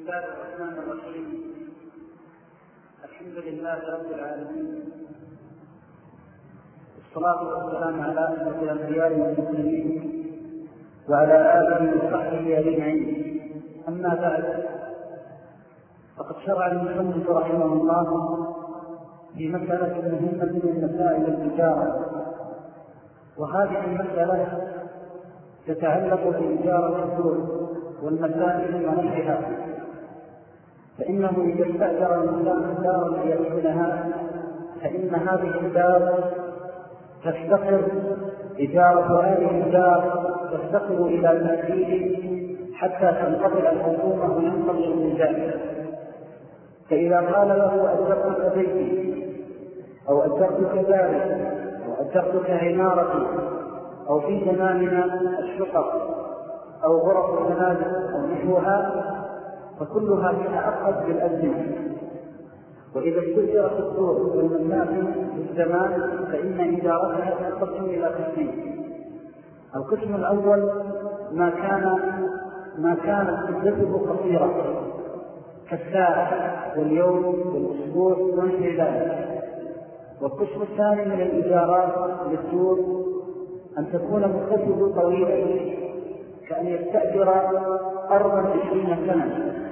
الله الرحمن الرحيم. الحمد لله رب العالمين. والصلاة والسلام على أشرف الأنبياء والمسلمين وعلى آله وصحبه أجمعين. أما بعد فقد شرع المصنف رحمه الله في مسألة مهمة من مسائل التجارة. وهذه المسألة تتعلق بإجارة الدور والمسائل ونحرها فإنه إذا استأجر الإنسان دارا ليسكنها فإن هذه الدار تفتقر إجارة هذه الدار تفتقر إلى تنفيذ حتى تنقطع الحكومة وينقضي الميزان فإذا قال له أجرتك بيتي أو أجرتك داري أو أجرتك عمارتي أو في زماننا الشقق أو غرف المنازل أو نحوها فكلها تتعقد بالأزمنة وإذا استجرت الدور والمنافع في الزمان فإن إدارتها تنقسم إلى قسمين. القسم الأول ما كان ما كانت مدته قصيرة. كالساعة واليوم والأسبوع ونحو ذلك. والقسم الثاني من الإجارات للدور أن تكون مدته طويلة كأن يستأجر أرضا عشرين سنة.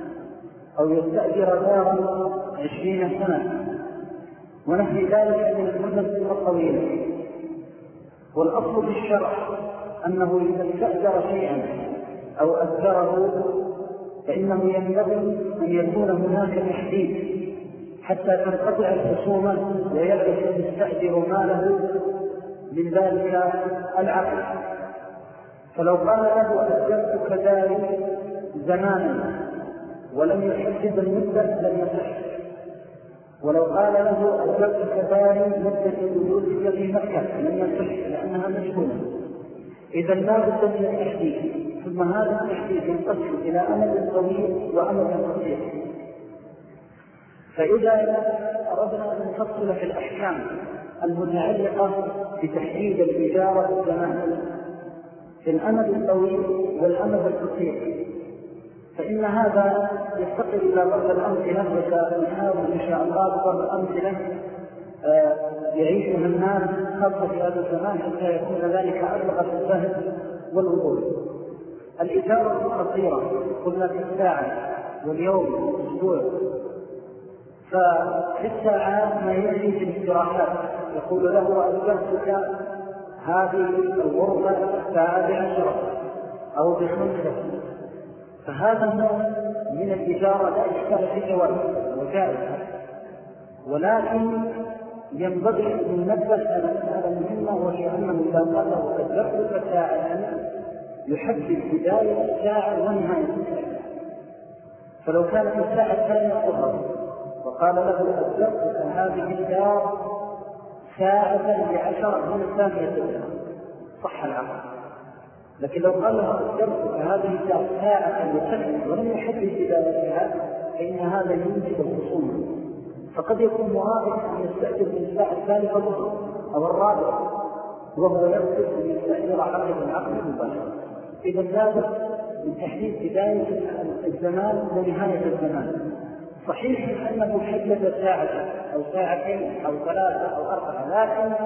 أو يستأجر دارا عشرين سنة. ونحو ذلك من المدة الطويلة. والأصل في الشرع أنه إذا استأجر شيئا أو أذكره فإنه ينبغي أن يكون هناك تحديد حتى تنقطع الخصومة ويعرف المستأجر ماله من ذلك العقل فلو قال له أجلت كذلك زمانا ولم يحدد المدة لم يصح. ولو قال له أجلت كذلك مدة وجودك في مكة لم يصح لأنها مشهورة. إذا لا بد من التحديد ثم هذا التحديد ينقسم إلى أمد طويل وأمد قصير. فإذا أردنا أن نفصل في الأحكام المتعلقة بتحديد الإجارة والزمان في الأمد الطويل والأمد القصير. فإن هذا يفتقر إلى بعض الأمثلة وسنحاول إن شاء الله بضرب الأمثلة آه، يعيشها الناس خاصة في هذا الزمان حتى يكون ذلك أبلغ في الفهم والوضوح. الإجارة القصيرة قلنا في الساعة واليوم والأسبوع ففي الساعات ما يجري في الاستراحات يقول له أجرتك هذه الغرفة الساعة بعشرة أو بخمسة. فهذا النوع من الإجارة لا إشكال في جواز وجائز ولكن ينبغي أن ننبه على مسألة مهمة وهي أنه إذا قال له قد يخلق ساعة يحدد بداية الساعة ونهاية الساعة فلو كانت الساعة الثانية أظهر وقال له أجلت هذه الدار ساعة بعشرة من الثانية. صح العقل. لكن لو قال له أجلت هذه الدار ساعة وسنة ولم يحدد بدايتها فإن هذا ينجب الخصومة فقد يكون مراد أن يستأجر من الساعة الثالثة أو الرابعة وهو يقصد أن يستأجر عقد العقد مباشرة إذا لابد من تحديد بداية الزمان ونهاية الزمان. صحيح أنه حدد ساعة أو ساعتين أو ثلاثة أو أربعة لكن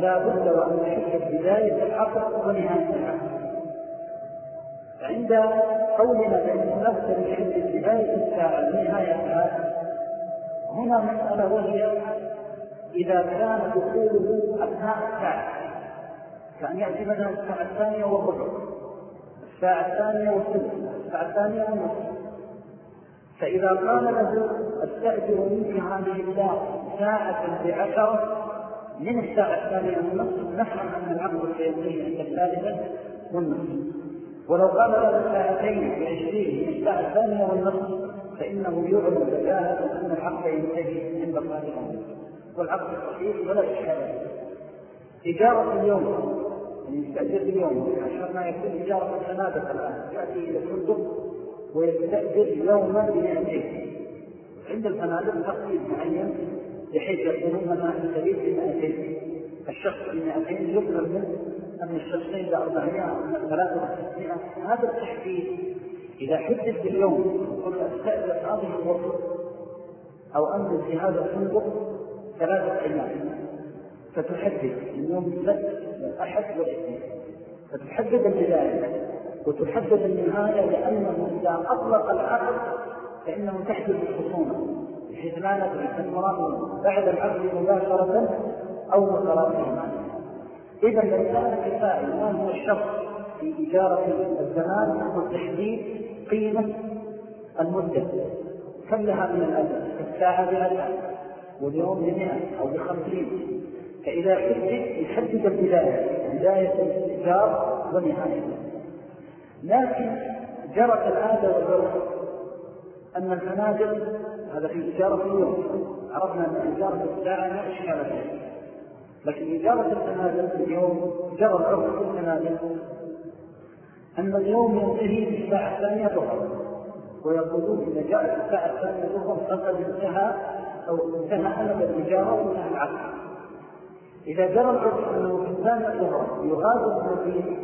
لا بد وأن يحدد بداية العقد ونهاية العقد. عند قولنا بأن نفسر يحدد بداية الساعة ونهايتها هنا مسألة وهي إذا كان دخوله أثناء الساعة كأن يأتي مثلا الساعة الثانية والربع الساعة الثانية والثلث الساعة الثانية والنصف. فإذا قال له أستأجر منك هذه الدار ساعة بعشرة من الساعة الثانية والنصف نفهم أن العقد سينتهي عند الثالثة والنصف. ولو قال له ساعتين بعشرين من الساعة الثانية والنصف فإنه يعلم بجاهة أن العقد ينتهي عند الثالثة والعقد صحيح ولا إشكال إجارة اليوم يستأجر اليوم عشان ما يكون إجارة الفنادق الآن يأتي إلى الفندق ويستأجر يوما بمئتين. عند الفنادق تقييد معين بحيث يكونون مثلا السبيل بمئتين. الشخص بمئتين يقدر منه أن الشخصين بأربعمائة أو من ثلاثة هذا التحديد إذا حدد باليوم قلت أستأذف هذه الغرفة أو أنزل في هذا الفندق ثلاثة أيام فتحدد من يوم السبت والأحد والاثنين فتحدد البداية وتحدد النهاية لأنه إذا أطلق العقد فإنه تحدث الخصومة بحيث لا ندري المراد بعد العقد مباشرة أو متراكما إذا لو كان كفائي ما هو الشرط في إجارة الزمان هو تحديد قيمة المدة. كم لها من الأجل الساعة بألف واليوم بمئة أو بخمسين. فإذا حدد يحدد البداية. بداية الإيجار ونهاية. لكن جرت العادة والعرف أن الفنادق هذا في إجارة اليوم. عرفنا أن إجارة الساعة لا إشكال فيها. لكن إجارة الفنادق اليوم جرى العرف في الفنادق أن اليوم ينتهي في الساعة الثانية ظهر ويقولون إذا جاءت الساعة الثانية ظهر فقد انتهى أو انتهى أمد الإجارة وانتهى العقل إذا جرى العرف أنه في الثانية ظهر يغادر المدينة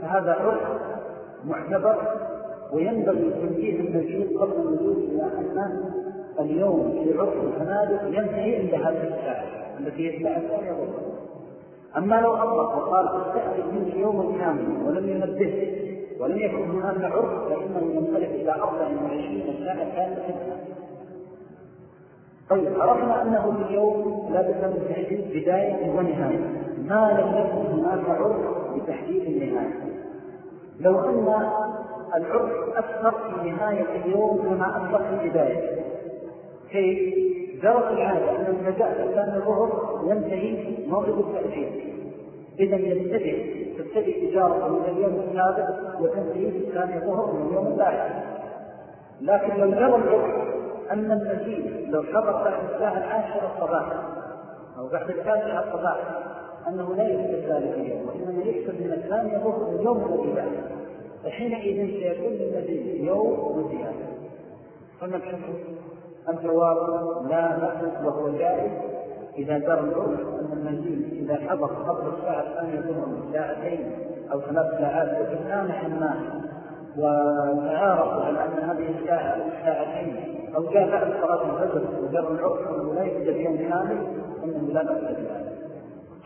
فهذا عرف معتبر وينبغي تنبيه المجيد قبل النزول إلى أن اليوم في عرف الفنادق ينتهي عند هذه الساعة. التي الساعة الثانية ظهر أما لو أطلق وقال استأذن منك يوم كامل ولم ينبه ولم يكن هناك عرف فإنه ينقلب إلى 24 ساعة كاملة. طيب عرفنا أنه في اليوم لا بد من تحديد بداية ونهاية. ما لم يكن هناك عرف لتحديد النهاية؟ لو أن العرف أكثر في نهاية اليوم كما أكثر في البداية. كيف؟ جرت العادة أن النجاة كان الظهر ينتهي موعد التأجيل إذا يبتدئ تبتدئ إجارة من اليوم السابق وتنتهي في الثاني ظهر من اليوم اللاحق لكن لو جرى العرف أن المزيد لو حضر بعد الساعة العاشرة صباحا أو بعد التاسعة صباحا أنه لا يحسب ذلك اليوم وإنما يحسب من الثانية ظهر اليوم الذي فحينئذ سيكون المزيد يوم وزيادة. فنبحث الجواب لا نقص وهو جائز. إذا جرى العرف أن المزيد إذا حضر قبل الساعة الثانية ظهر ساعتين أو ثلاث ساعات وتسامح الناس وتعارفوا على أن هذه الساعة أو الساعتين أو جاء بعد صلاة الفجر وجرى العرف أنه لا يوجد يوم كامل أنه لا بأس بذلك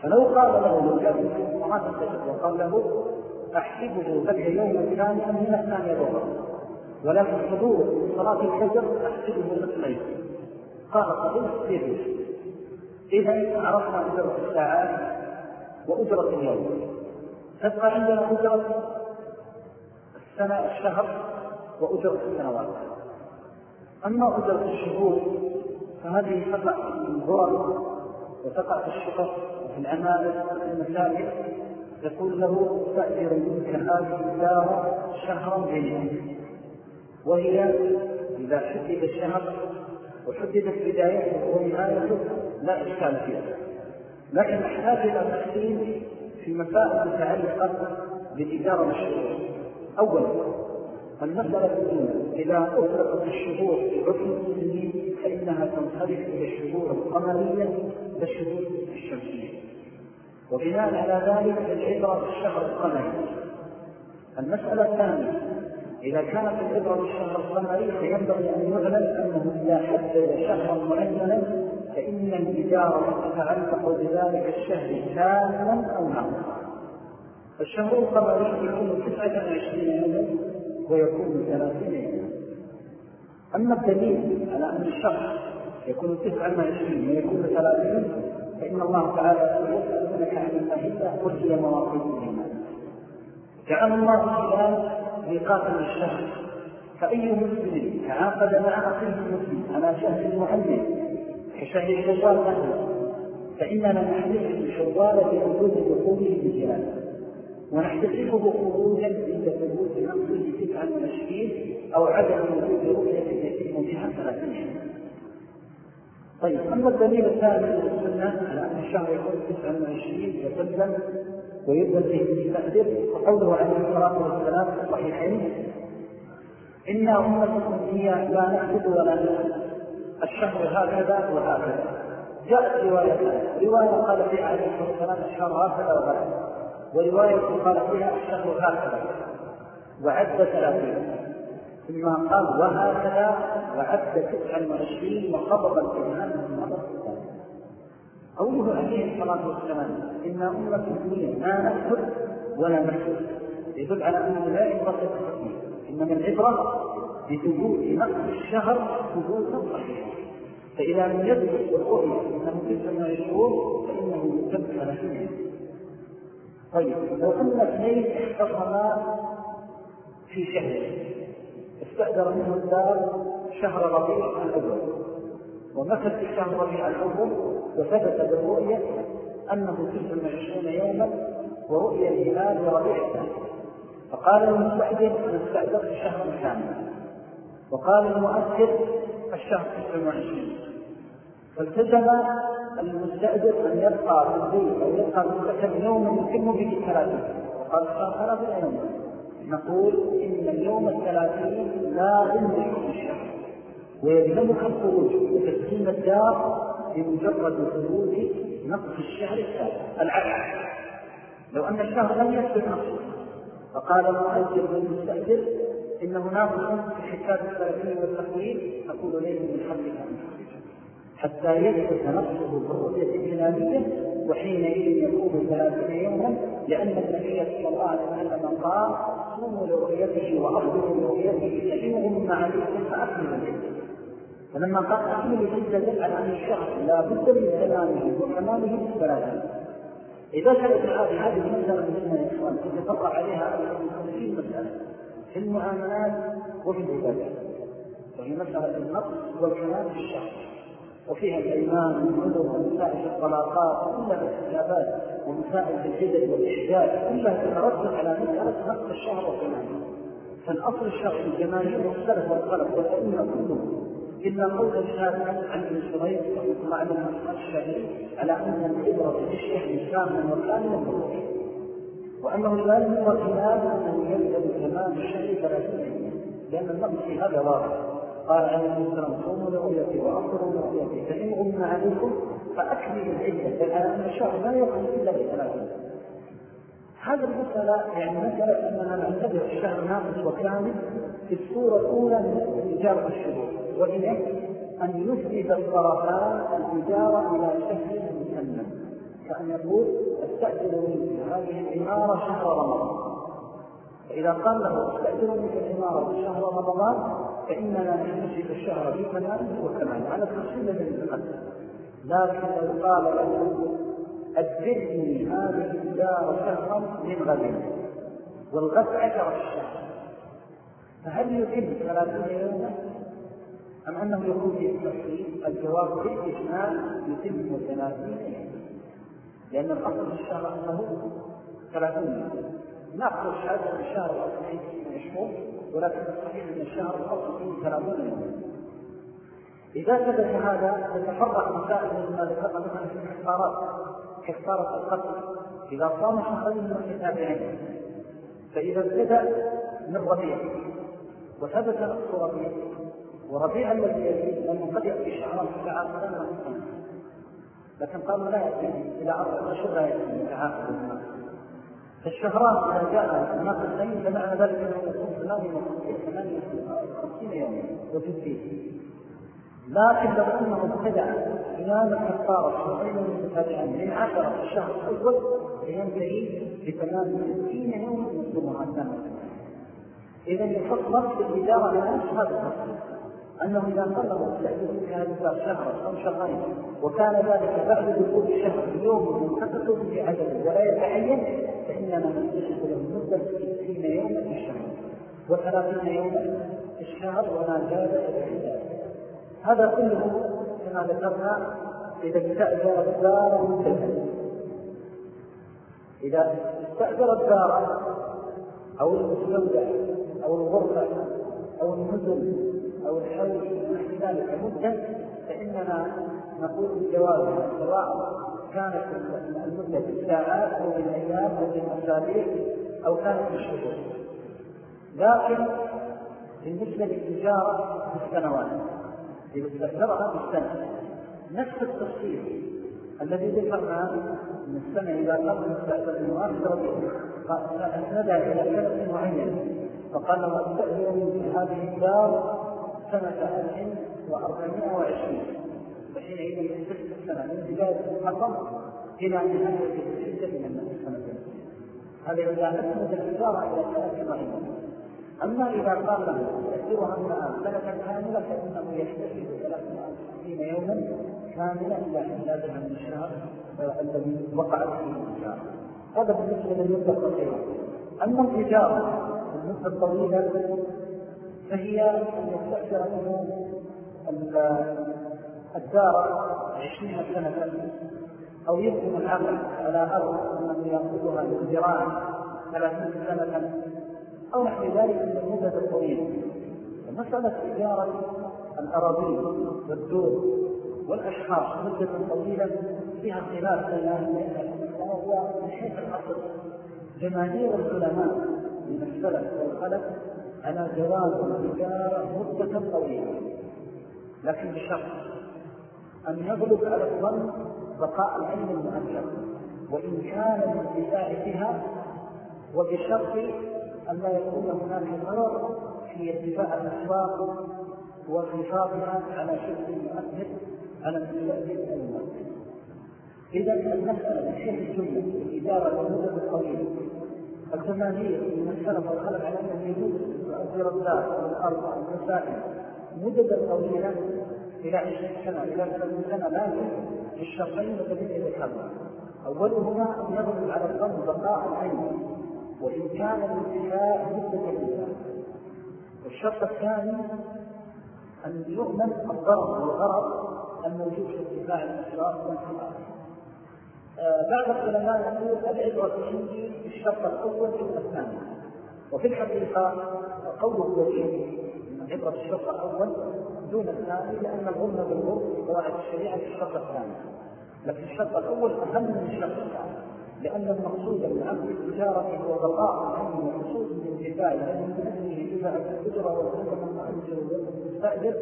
فلو قال له لو جاء في صلاة الفجر وقال له أحسبه لك يوما كاملا من الثانية ظهر ولكن حضور صلاة الفجر أحسبه ليس قال قبلت يجوز إذا عرفنا أجرة الساعات وأجرة اليوم تبقى عندنا أجرة السنة الشهر وأجرة السنوات. أما أجرة الشهور فهذه تقع في الغرب وتقع في الشقق وفي العمالة وفي المساجد. يقول له تأثير منك هذه الدار شهرا بينهم وهي إذا حدد الشهر وحددت بدايته ونهايته لا إشكال فيها. لكن نحتاج إلى تحسين في مسائل متعلقة بالإدارة والشهور أولا المسألة الأولى إذا أطلقت الشهور في عرف المسلمين فإنها تنصرف إلى الشهور القمرية والشهور الشمسية. وبناء على ذلك العبرة بالشهر القمري. المسألة الثانية إذا كانت العبرة بالشهر القمري فينبغي أن يعلم أنه إذا حدد شهرا معينا فإن الإدارة تتعلق بذلك الشهر كاملا أو ناقصا الشهر القمري يكون تسعة وعشرين يوما ويكون ثلاثين يوما. أما الدليل على أن الشهر يكون تسعة وعشرين ويكون ثلاثين فإن الله تعالى يسألونك عن المهلة قل هي الإيمان جعل الله الهلال ميقاتا للشهر فأي مسلم تعاقد مع أخيه المسلم على شهر معين كشهر شوال مثلا فإننا نحدث بشوال بوجود دخوله بجلاله ونحتسبه خروجا عند ثبوت نقصه تسعا وعشرين أو عدم وجود رؤية يتم بها ثلاثين طيب أما الدليل الثاني من السنة على أن الشهر يكون تسعا وعشرين ويبدا فيه المستقدر وقوله عليه الصلاة والسلام في الصحيحين أنا امتكم هي لا نحسب ولا نحسب. الشهر هكذا وهكذا. جاءت رواية رواية قال فيها عليه الصلاة والسلام الشهر هكذا وهكذا. ورواية قال فيها الشهر هكذا. وعد ثلاثين ثم قال وهكذا وعد تسعا وعشرين وخطب الإمام في المرة الثانية قوله عليه الصلاة والسلام. إن أمة الدنيا ما نأخذ ولا نحفظ يدل على أنه لا عبرة بالتقدير. إنما العبرة بثبوت نقص الشهر ثبوتا صحيحا فإذا لم يثبت بالرؤية أنه تسعا وعشرون فإنه يكبر ثلاثين طيب لو أن اثنين اختصما في شهر استأجر منه الدار شهر ربيع الأول. ومكث في شهر ربيع الأول وثبت بالرؤية أنه تسع وعشرون يوما ورؤية الهلال لربيع الثاني فقال المستأجر أنا استأجرت شهرا كاملا وقال المؤثر الشهر تسع وعشرين فالتزم المستأجر أن يبقى في البيت أو يبقى في السكن يوما يتم به ثلاثين وقال الشهر ثلاثين يوما نقول إن اليوم الثلاثين لا يملك الشهر. ويلزمك الخروج وتسليم الدار بمجرد خروج نقص الشهر الثالث العكس لو أن الشهر لم يثبت نقصه. فقال المؤجر للمستأجر إنه ناقص في حساب الثلاثين والتقويم نقول ليه من حملك حتى يثبت نقصه بالرؤية الهلالية وحينئذ يكون ثلاثين يوما لأن النبي صلى الله عليه وسلم قال صوموا لرؤيته وأفضلوا لرؤيته فإنهم عليكم فأكملوا فلما قال أكملوا العدة على أن الشهر لا بد من تمامه وكماله ثلاثة إذا كانت هذه هذه المسألة مهمة يا إخوان تتفرع عليها خمسين مسألة في المعاملات وفي العبادات وهي مسألة النقص والكمال في الشهر. وفيها الأيمان والنذر ومسائل الطلاقات كلها الاحتسابات ومسائل الجدل والإحداث كلها تترتب على مسألة نقص الشهر وكماله فالأصل الشرعي الجماهير والسلف والخلف والأئمة كلهم إلا قول الشافعي عن ابن شريح وعن المسألة الشافعي على أن العبرة بالشهر كاملا وكاملا بالروح وأنه لا يمر خلاف أنه يلزم كمال الشهر ثلاثين لأن النقص في هذا واضح. قال عليه الصلاة والسلام صوموا لرؤيتي وأفطروا لرؤيتي فإن غم عليكم فأكملوا العدة بل على أن الشهر لا يكون إلا بثلاثين هذه المسألة يعني مسألة أننا نعتبر الشهر ناقص وكامل في الصورة الأولى من إجارة الشهور وهي أن يثبت الطرفان الإجارة إلى شهر مسمى. كأن يقول أستأجر منك هذه العمارة شهر رمضان. فإذا قال له أستأجر منك العمارة شهر رمضان فإننا نمسك الشهر في كماله وكماله على التفصيل الذي تقدم لكن لو قال له أدبرني هذه الدار شهرا من غد. والغد عشر الشهر. فهل يتم ثلاثين يوما؟ أم أنه يكون في التفصيل الجواب بالاجمال يتم ثلاثين لأن الأصل في الشهر أنه ثلاثين يوما نأخذ شهادة الشهر الأصلي مشهور ولكن الصحيح أن الشهر الاصل فيه ثلاثون يوما إذا ثبت هذا تتفرع مسائل مما ذكرنا مثلا في الكفارات كفاره القتل. إذا صام شهرين متتابعين فإذا ابتدأ من ربيع وثبت نقص ربيع وربيع الذي يليه لأنه قد ياتي شهرا متعاقبا له سنه لكن قالوا لا يأتي إلى أربع اشهر لا يأتي متعاقبا فالشهران إذا جاء الناس الثاني فمعنى ذلك أنه يكون ثمانية ثمانية خمسين يوما وتسبيه لكن لو أنه ابتدع صيام الكفارة شهرين متتابعين من عشرة في الشهر الأول فينتهي بثمان ستين يوما يصومها سنة إذا يفصل في الإدارة على هذا التفصيل أنه إذا قرر التأديب في هذا شهرا أو شهرين وكان ذلك بعد دخول الشهر بيوم في عدد ولا يتعين فإننا نكتشف له مدة 60 يوما في الشهر و30 يوما في الشهر وما زاد العداد هذا كله كما ذكرنا إذا استأجر الدار مدة إذا استأجر الدار أو المستودع أو الغرفة أو النزل أو الحول نحو ذلك مدة فإننا نقول بجوازها سواء كانت المدة بالساعات أو بالأيام أو بالأسابيع أو كانت بالشهور لكن بالنسبة للتجارة بالسنوات استثمرها بالسنة نفس التفصيل الذي ذكرنا من السنة إذا قام المستقبل المؤثر قال أسندها إلى سنة معينة فقال لو أستأذن في هذه الدار سنة 1420 فحينئذ يحدث السنة من بداية المحرم إلى نهاية الحجة من السنة هذا إذا أسند الإشارة إلى سنة معينة أما إذا قال له يأثرها الآن سنة كاملة فإنه يحتسب 360 يوما كاملة إلى حسابها من الشهر الذي وقعت فيه الإشارة. هذا بالنسبة للمدة القصيرة. أما الإجارة المدة الطويلة فهي أن يستأثر منه الدار عشرين سنة أو يكتم العقل على أرض أنه يأخذها للزراعة ثلاثين سنة أو نحو ذلك من المدة الطويلة ومسألة إجارة الأراضي والدور والأشخاص مدة طويلة فيها خلاف بين أهل العلم وهو من حيث الأصل. جماهير العلماء من السلف والخلف على جواز الإجارة مدة طويلة. لكن بشرط أن يغلب على الظن بقاء العلم المؤثر وإن كان الانتفاع بها وبشرط أن لا يكون هناك ضرر في ارتفاع الأسواق وانخفاضها على شكل مؤثر على المستأذن المؤثر إذا المسألة حيث الجملة الإدارة للمدة الطويلة الجماهير من السلف والخلف على أنه يجوز تؤثر الدار والأرض والمسائل مدة طويلة إلى عشرين سنة إلى ثلاثين سنة لكن الشرطين الذين ذكرنا أولهما أن يغلب على الظن بقاء العين وإن كان الانتهاء مدة الإنسان والشرط الثاني أن يؤمن الضرر والغرض الموجود في ارتفاع الأسواق والانتهاء آه، بعض العلماء يقول العبرة عندي بالشرط الأول والثاني وفي الحقيقة قوله وجيه عبرة الشرط الأول دون الثاني لأن الظلم بالظلم في قواعد الشريعة في الشرط الثاني. لكن الشرط الأول أهم من الشرط الثاني لأن المقصود من التجارة هو بقاء العلم وحصول الانتفاع لأن من أجله يدفع الأجرة والخدمة المؤجر والمستأجر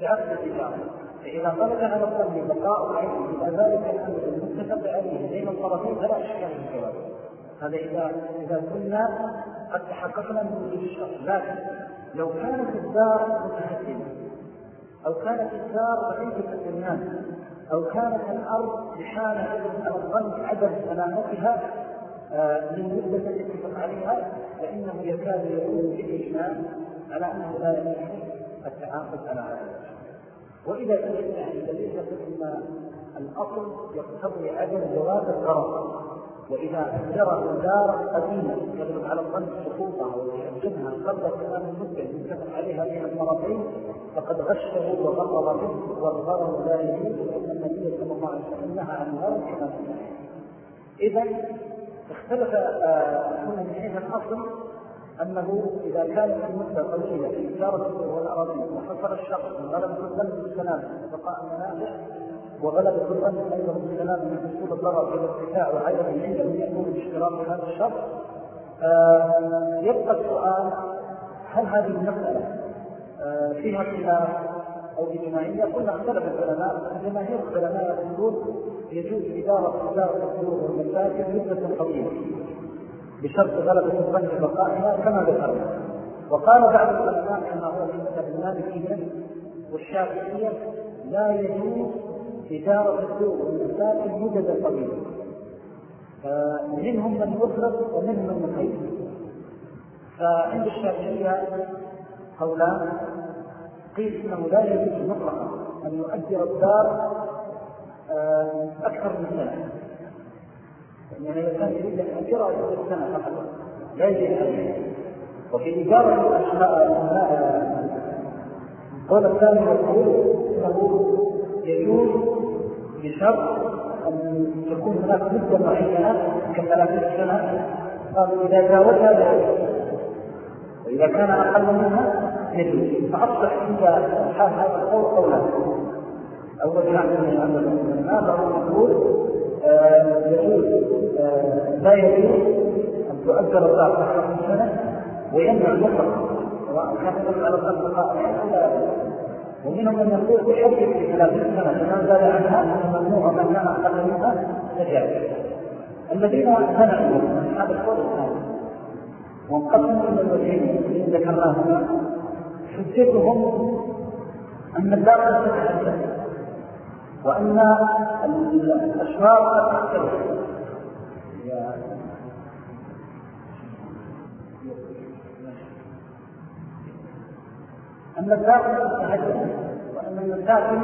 بعقد التجارة. فإذا غلب على الظن بقاء العلم إلى ذلك الأمر المتفق عليه بين الطرفين فلا إشكال في الجواب هذا إذا إذا كنا قد تحققنا من وجود الشرط لكن لو كانت الدار متهدمة أو كانت الدار ضعيفة الناس أو كانت الأرض بحالة على الظن عدم سلامتها آه، من مدة اتفق عليها فإنه يكاد يكون بالإجمال على أنه لا يمكن التعاقد على هذا وإذا كان يعني دليل أن الأصل يقتضي عدم جواز الغرض وإذا أجر الدار قديمة يغلب على الظن سقوطها ويحجمها قبل كلام المدة يتفق عليها بين المرتين فقد غشه وغرر به والغرر لا يجوز لأن النبي صلى الله عليه وسلم نهى عن الغرر كما إذا اختلف آه، هنا من حيث الأصل أنه إذا كانت المدة طويلة في إدارة والأراضي وحصل الشخص من غلبة الظن بالسلام بقاء المنافع وغلبة الظن أيضا بالسلام من حصول الضرر في الارتفاع وعدم العلم أن يكون باشتراط هذا الشرط. آه، يبقى السؤال هل هذه المسألة آه، فيها خلاف أو بجماعية قلنا اختلف العلماء جماهير العلماء يقولون يجوز إدارة إدارة الدور والمساجد مدة طويلة بشرط غلبة الظن بقائها كما ذكرنا. وقال بعض العلماء كما هو في مذهب المالكية والشافعية لا يجوز إدارة الدور والمساكن مدة طويلة منهم من يطلق ومنهم من يقيد فعند الشافعية قولان قيل إنه لا يجوز مطلقا أن يؤجر الدار آه، أكثر من سنة. يعني كان يريد أن يؤجرها لمده سنة فقط لا يجوز عليه وفي إدارة القول الثاني يقول إنه يجوز بشرط أن تكون هناك مده معينه كثلاثين سنة. قالوا إذا جاوزها لا وإذا كان أقل منها يجوز فأصبح عند اصحاب هذا القول قولا. اول كان من الناس بعضهم يقول آه، يجوز آه، لا يجوز أن تؤجر الدار من سنة ويمنع المطلق سواء كان يدل على الاصدقاء أو لا. ومنهم من يقول في ثلاثين سنة فمن زاد عنها انه ممنوع من كان أقل منها تجاوز الذين منعوا من هذا القول الثاني وانقسموا إلى الوجهين الذين ذكرناهما حجتهم أن الداخل تتحدث وأن الأشرار قد أن الداخل تتحدث وأن المساكن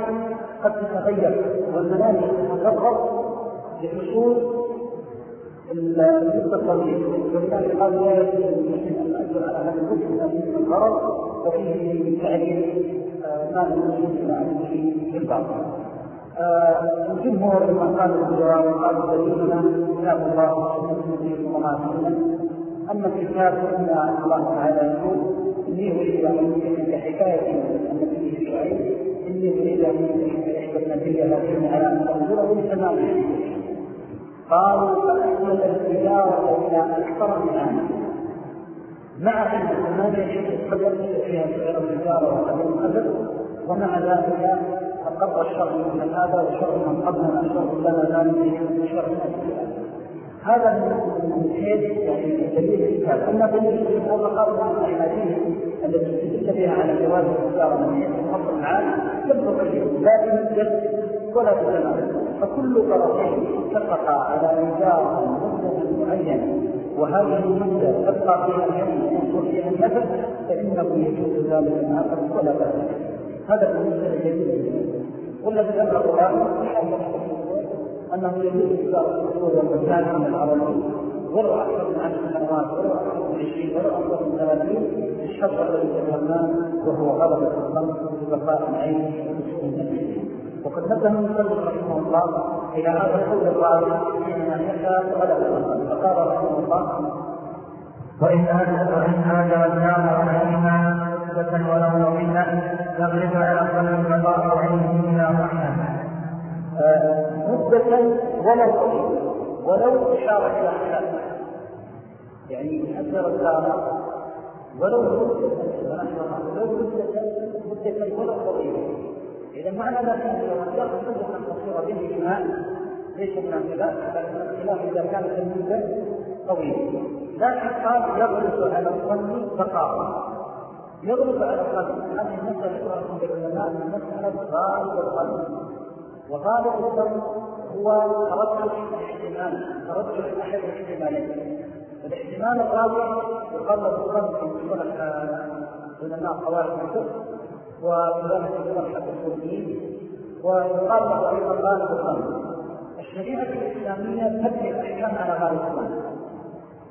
قد تتغير والمنازل تتغرب لحصول المدة الطويلة ولذلك قال لا للمسلم أن يؤجر على هذا المدة من الغرض وفيه تعليل آه، ما المسلم أنه في الباطل آه، الجمهور لما قالوا بالجواب قالوا دليلنا كتاب الله وسنة النبي صلى أما الكتاب فإن الله تعالى يقول إني أريد أن أنبئك حكاية النبي شعيب إني أريد أن أنبئك إحدى النبي هاتين على أن تنظره لثمان قالوا فأحمل التجارة إلى أكثر من عام. مع أن ثمانية شيء قدر فيها سعر التجارة وقدر القدر ومع ذلك أقر الشر من هذا وشر من قبلنا شر لنا ذلك شر من هذا من حيث يعني دليل الكتاب. أما دليل الكتاب من الاحاديث التي استدل بها على جواز التجاره من حيث الفصل العام لم تقيد لا بمدة ولا بزمان فكل طرفين اتفقا على ايجار مده معينه وهذه المده تبقى فيها العلم ويحصل فيها النفس فإنه يجوز ذلك الآخر ولا باس هذا بالنسبة لدليل والذي ذكره الآن أنه يجوز إصدار الأصول والمكان من العربي ولو أكثر من عشر سنوات ولو أكثر من عشرين ولو أكثر من ثلاثين الشرط الذي ذكرناه وهو غلبة الخلق ببقاء العين وقد نبه المسلم رحمه الله إلى هذا القول الرابع حينما نشأ غلبة الخلق فقال رحمه الله وإن النار علينا نسبة ولو وقينا يغلب على قلب بقاء عينه إلى رحمة. مدة ولو طويلة ولو إشارة إلى خلاف يعني أثر الدار ولو مدة ولو مدة مدة ولو طويلة إذا معنى ذلك أن يأخذ مدة قصيرة بالإجماع ليس من الخلاف لكن الخلاف إذا كانت المدة طويلة لكن قال يغلب على الظن بقاء يغلب على الظن. هذه المسألة عند العلماء مسألة غالب الظن. وغالب الظن هو ترجح الاحتمال ترجح أحد الاحتمالين. الاحتمال الرابع يقرب الظن في مصطلح علماء قواعد الفقه وكذلك مصطلح الاصوليين ويقال له أيضا غالب الظن الشريعة الإسلامية تبني الأحكام على غالب الظن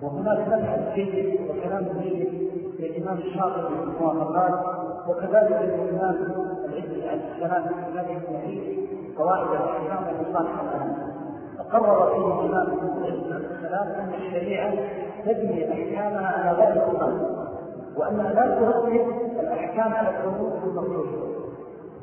وهناك مذهب جيد وكلام جيد للإمام الشاطبي في الموافقات وكذلك للإمام العز السلام في كتابه الوحيد قواعد الاحكام ومصالح الانام فقرر فيه عليه السلام أن الشريعة تبني احكامها على غير الظن وانها لا ترتب الأحكام على الحدود المقصوده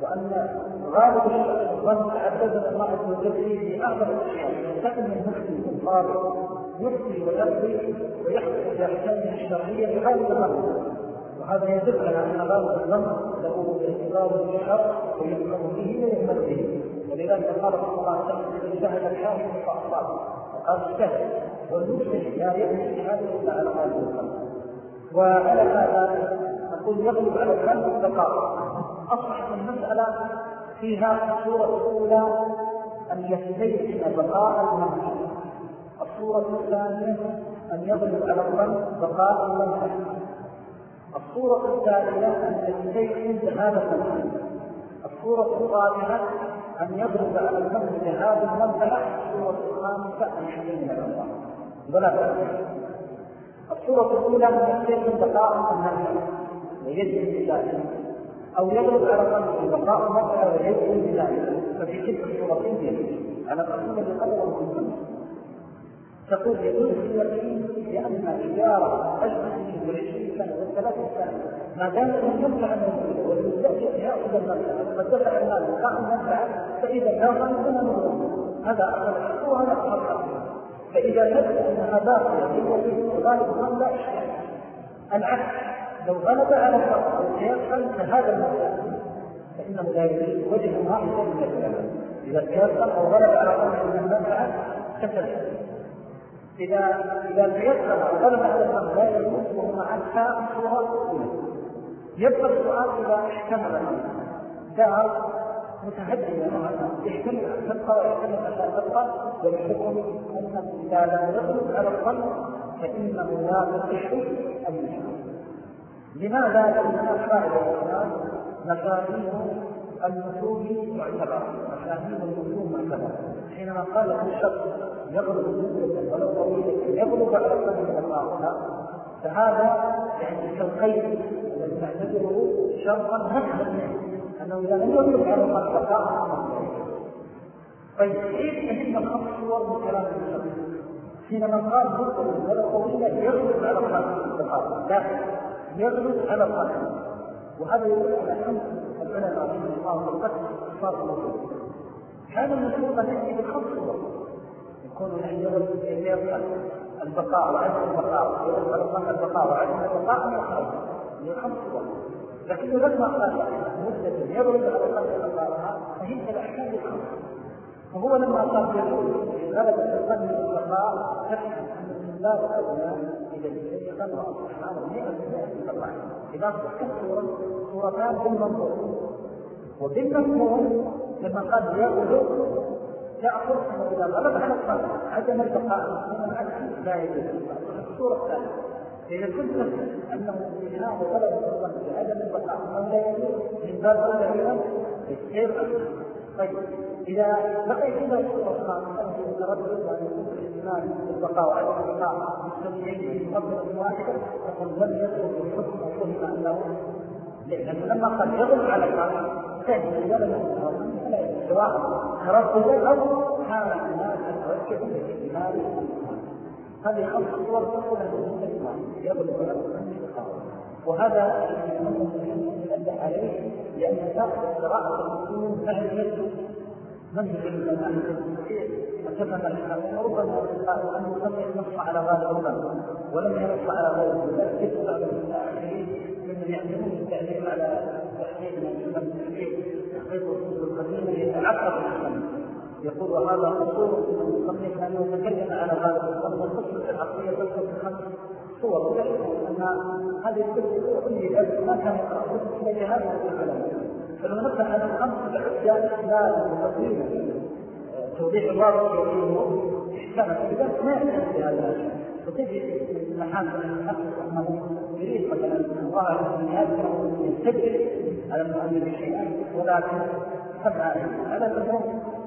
وأن غالب الظن تعدد الله عز وجل في أعظم الاشياء ينتقل من مفتي القاضي يفتي ويقضي ويحكم في احكامه الشرعية بغالب الظن. وهذا يدل على أن غالب الظن له اعتبار الشر ويحكم به ويهمل به. ولذلك قال صلى الله عليه وسلم اجتهد الحاكم فاصاب وقال اجتهد والمجتهد لا يأتي اجتهاده إلا على غالب الظن وعلى هذا نقول يغلب على الظن البقاء أصبحت المسألة فيها الصورة الأولى أن يستيقن بقاء المنفعه الصورة الثانية أن يغلب على الظن بقاء المنفعه الصورة الثالثة أن يستيقن ذهاب المنفعة الصورة الرابعة أن يضرب على النفس ذهاب المنفعة الصورة الخامسة يحزن على الله. ولا الصورة الأولى أن يستيقن بقاء المنفعة ويجري بذلك أو يضرب على النفس بقاء المنفعة ويجري بذلك ففي كلتا الصورتين يجري على الرسول بقدر المنفعة تقول يجوز اليقين لأن إدارة أجل وعشرين سنة. وثلاثين سنة ما دام ينفع المنفعة والمستأجر يأخذ المنفعة قد دفع المال وقع المنفعة فإذا لا ظن هنا هذا أخذ حقه وهذا أخذ حقه. فإذا ثبت أنها باقية للوكيل وغالب الظن لا إشكال العكس لو غلب على الظن والتيقن فهذا المنفعة فإنه لا يجوز وجه واحد من الكلام إذا تيقن أو غلب على ظن أن المنفعة كسبت إذا إذا تيسر غلب على الفرد لا يجوز وهو معها صورة يبقى السؤال إذا احتمل دار متهدئة يحتمل أن تبقى ويحتمل أن تبقى والحكم أنه إذا لم يغلب على الظن فإنه لا يصح النشاط لماذا؟ لأن القاعدة الإسلام مفاهيم النصوص معتبرة مفاهيم النصوص معتبرة حينما قال الشخص يغلب جزءا ولو طويلة يغلب على قدر الآخر فهذا يعني كالقيد الذي نعتبره شرطا منه أنه إذا لم يغلب على البقاء طيب كيف فهم الخمس صور من كلام المسلمين حينما قال جزء ولو طويلة يغلب على البقاء لا يغلب على القتل وهذا يدل على أن العلماء رحمه الله القتل صار موجود كان المفروض أن يأتي بخمس صور يكون يغلب يغلب البقاء وعدم البقاء. الله البقاء وعدم البقاء من الخمس من صور لكنه لما قال مدة يغلب على القتل البقاء فهي الاحكام الخمس. فهو لما قال يقول غلبة القتل البقاء تفهم من باب أولى اذا الشيخ سبحانه 100% الله. إذا صحت صوره صورتان بالمنظور. وبالمنظور لما قال يغلب يأخذ انه إذا غلب على القلب عدم البقاء من العكس لا يجوز. الصورة الثانية إذا كنت أنه في هذا غلب القلب بعدم البقاء أنه لا يجوز. من باب أولى السير. طيب. إذا بقي كذا الصورة الخامسة في التردد أن يكون الاحتمال البقاء وعدم البقاء. مستويين في قبل واحدة فقد لم يدخل الحكم وفهم أنه لأنه لما قد يغلب على القلب فهم ولم سواء ترددا أو كان هناك توجه لاحتمال هذه خمس صور تقول يغلب على القلب وهذا ينبه عليه لأن فائدة قراءة الرسول فهم منهج العلماء وكفى الحكام وربما قالوا انه لم ينص على غالب الامر ولم ينص على غالب ذلك بعض المتاخرين ممن يعتمون التعليم على بالتحقيق تحقيق القديمه يقول وهذا قصور من المصنف انه تكلم على غالب الامر والقصة العقليه تذكر في خمس صور ان هذه القصة كل ما كان يقرا إلى هذا الكلام فلو نبه على الامر بعد لا تقديم توضيح الواضح يقول احسان الكتاب ما في هذا الشيء وتجد محاسن المحقق انه يريد مثلا الله من هذا يستدرك على المؤمن شيئا ولكن سمع على العموم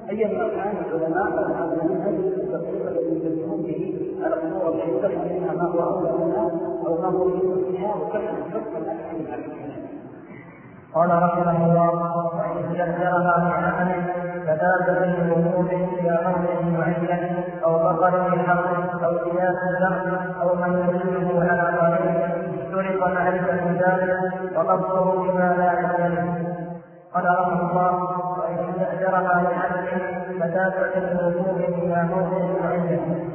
ايما كان العلماء أو هذا المنهج التطبيق الذي يلزمون به على الأمور التي يفهم منها ما هو اولى منها أو ما هو يجوز فيها وكفر الحكم الاحسن من قال رحمه الله وإن استأجرها بعمل فذاك في وقوف إلى موضع معين أو بقر لحق أو سياس زرع أو من يدله على طريق اشترط معرفة ذلك وقصده بما لا يعلم. قال رحمه الله وإن استأجرها بعمل فذاك في وقوف إلى موضع معين.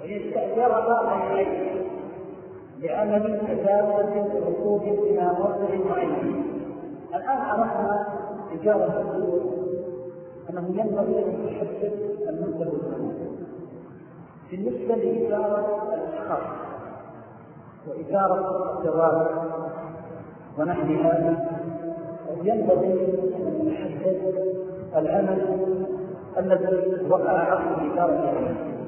وإن استأجرها بعمل تجاوز الركوب إلى موضع معين. الآن عرفنا اجاره الرسول أنه ينبغي أن تحدد المده بالنسبة لاجاره الأشخاص واجاره الزواج ونحوها ينبغي أن نحدد العمل الذي وقع عقد اجاره عليه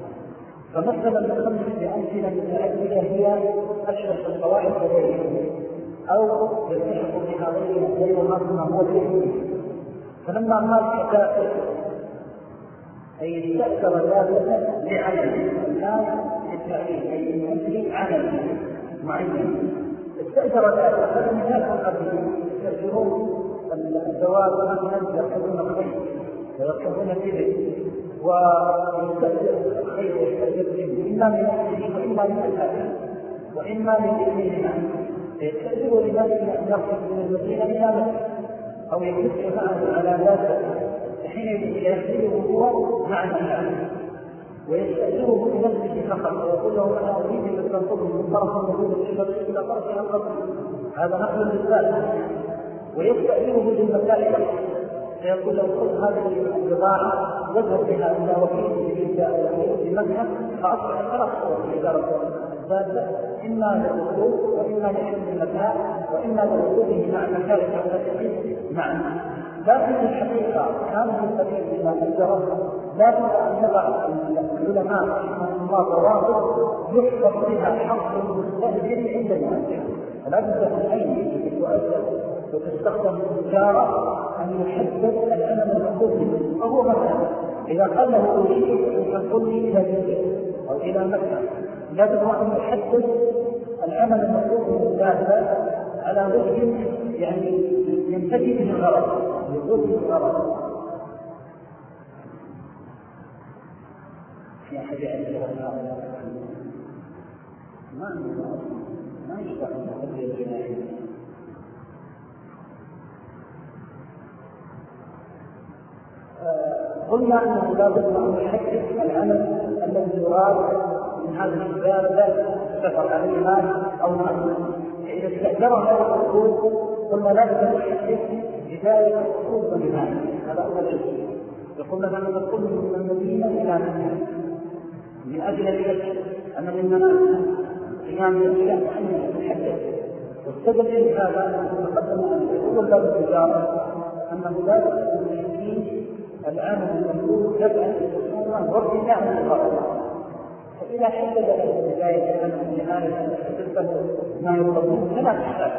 فمثلا نخمس بأمثلة متعددة هي أشرف القواعد وغيرها أو يلتحق بها غيرها مما هو فيه فلما قال كتائب أي استأثر ذلك لعمل الناس في التعليم أي من عمل. معين استأثر ذلك هذا مثال قديم يستأثرون الزواج مثلا يركبون الخيل ويركبون الإبل ويستأثر الخير ويستأثر منه إما من نفسه وإما من أساسه وإما من إثنيهما فيستأثر لذلك أن يركب من المدينة إلى أو يكف معه على ذاته حين يحمله هو مع المشاعر ويستأجره بنفسه فقط ويقول له أنا أريد أن تنقضه من طرف النبوذ الشرعي إلى طرف القبر هذا نقل للذات ويستأجره بالمسائل فيقول لو خذ هذه البضاعة واذهب بها إلى وكيل وكيل بمكة فأصبح ثلاث صور في إدارة الدابة إما للوقوف وإما لحمل المتاع وإما لوقوفه مع مشارك المتاعين معا لكن الحقيقة كان في سبيل الجرس لا بد أن يضع العلماء رحمهم الله ضوابط يحفظ بها حق المستأجر عند المؤجر فلا بد من أين تؤجر وتستخدم التجارة أن يحدد الأمن الحقوقي فهو مثلا إذا قال له أريد أن تقول إلى جدة أو إلى مكة لابد أن يحدد الأمن الحقوقي للدابة على وجه يعني ينتهي به الغرض يقول به الغرض. في أحد ما ما يشبه التربية الجنائية قلنا أنه لا بد أن نحدد العمل الذي يراد من هذه العباده السفر عليه مال أو مال. فاذا استاجر هذا الحقوق قلنا لا بد ان نحدد بدايه الحقوق والمال هذا اول شيء يقول مثلا تقول من المدينة إلى مكه من أجل الشك أن للمنام قيام الاشياء معينه محدده واستدل هذا انه تقدم أن يقول باب التجاره أنه لا بد من الآن المفروض يفعل الخصومة وارتفاع الغرض فإذا حدد بداية أنه نهاية تكتب ما يطلبون فلا تحتاج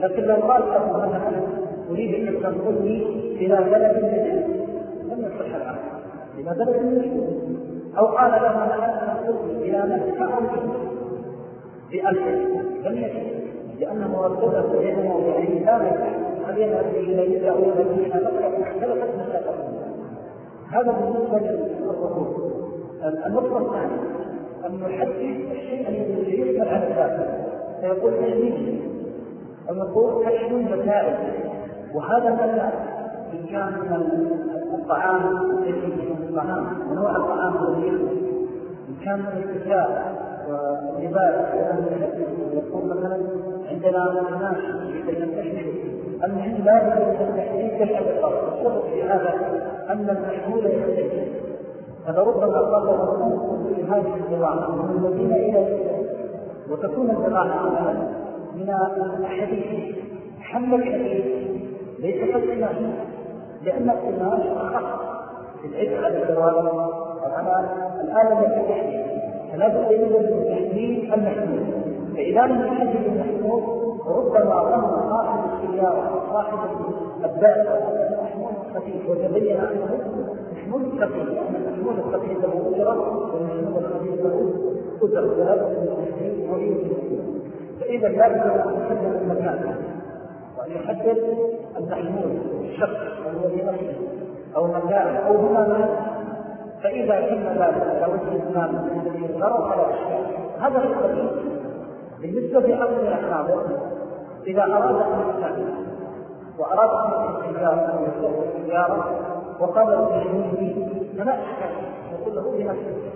لكن لو قال له مثلا أريد أن تنقلني إلى بلد من لم يصح العقد إلى بلد من أو قال له مثلا تنقلني إلى مكة أو بألف. لم يجد لأنه ردده بين موضعين. لا هل يذهب إلى يده أو إلى مكة اختلفت مسافة هذا بالنسبة للركوب النقطة الثانية. أن نحدد الشيء الذي يشمل على الذات فيقول تشميل يقول كشف المسائل وهذا المسائل إن كان من الطعام الذي الطعام ونوع الطعام الذي إن كان من الكتاب واللباس يقول مثلا عندنا ناس يريد أن تحمل المهم لا بد من تحديد كشف الأرض السبب في هذا أن المحمول يختلف فلربما قال الرسول في هذه البضاعه من المدينة إلى وتكون مثلا من الحديث. حمل الحديث ليس كالقماش لأن القماش اخف في العبء على الجواب. على الاله التي فلا بد من تحديد المحمول فإذا لم يحدد المحمول ربما ظن صاحب السياره صاحب الدابه محمول خفيف وتبين انه محمول خفيف. لأن المحمول الخفيف له أجرة والمحمول الخفيف له فلا بد من تحديد مريض فإذا لا بد ان يحدد المكان وأن يحدد المحمول الشخص وهو بنفسه أو مكان أو هنا فإذا تم ذلك وجه الإسلام الذي يظهر فلا إشكال هذا هو القديم بالنسبة لأمر الأحرار إذا أراد الإنسان وأراد أن أو يسوق التجارة وقال لي فلا إشكال يقول له بنفسه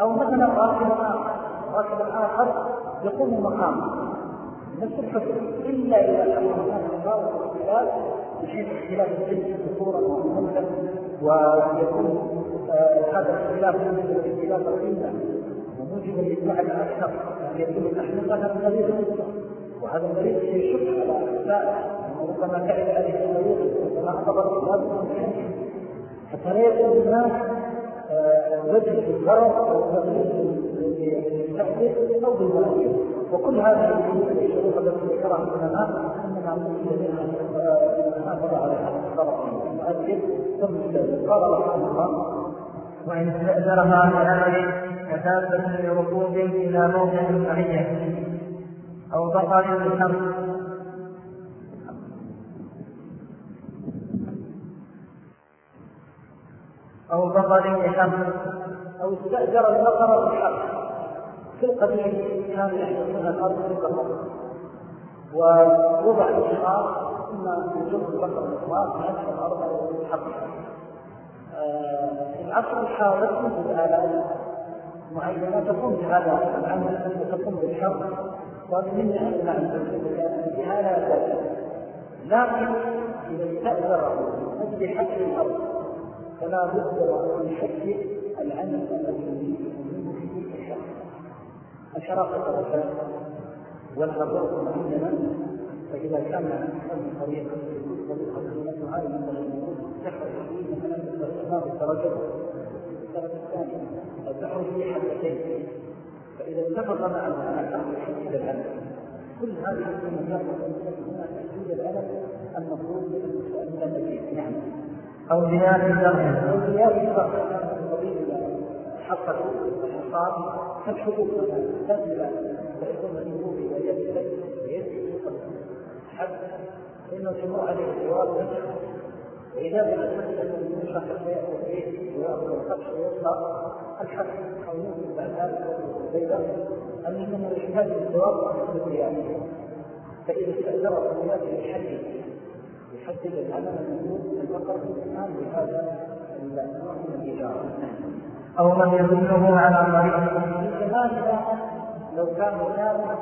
أو مثلا راكب آخر راكب آخر يقوم مقامه نفس الحكم إلا إذا كان هناك تفاوت بحيث اختلاف الجنس ذكورا وانثى ويكون هذا الاختلاف موجب لاختلاف القيمة وموجب للمعنى أكثر يعني يكون نحن مثلا مريض وهذا المريض يشك على السائل وربما تعب عليه المريض ربما اعتبر لا حتى لا يكون الناس وجه تغيير بالمستحدث أو بالمريض وكل هذه الشروط التي ذكرها العلماء انما موجوده منها على حق الطرف المؤدب ثم قال رحمه الله وإن استأجرها بعمل كتابة لركوب إلى موضع معين أو بقر لحرب أو بقر لحرب أو استأجر البقر بالحرب في القديم كان يحدثون الأرض في البقر ووضع الإشراف ثم يجر البقر الإشراف فيدخل الأرض بالحرب في العصر الحاضر توجد آلات معينة تقوم بهذا العمل وتقوم بالحرب وهذه من أنواع الجهالة لكن إذا استأثر من أجل حق الأرض فلا بد وأن يحدد العمل الذي أن منه في تلك درجات ولها ضوء عندنا فإذا كان هذه طريقة طريقة هذه من تخرج فيه مثلا هذه الدرجة الثانية أو فيه حدتين فإذا اتفق على أمر حديد العمل كل هذه المجالات هنا تحديد العمل المفروض من المزيد نعم أو زيادة الزرع أو زيادة الزرع حقة الحصاد كالحبوب مثلا تنزل ويكون الحبوب إذا يبدأ ويبدأ حد فإنه تمر عليه الجواب ونفسه وإذا بلغت أن ينشط فيأخذ به القفش ويطلع الحد أو يمكن بعد ذلك المهم أنه يحتاج الجواب بالزيادة فإذا استأجر الزيادة يحدد يحدد العمل المطلوب البقر الآن بهذا النوع من الإجارة. أو من يدله على طريق زماننا لو كان هناك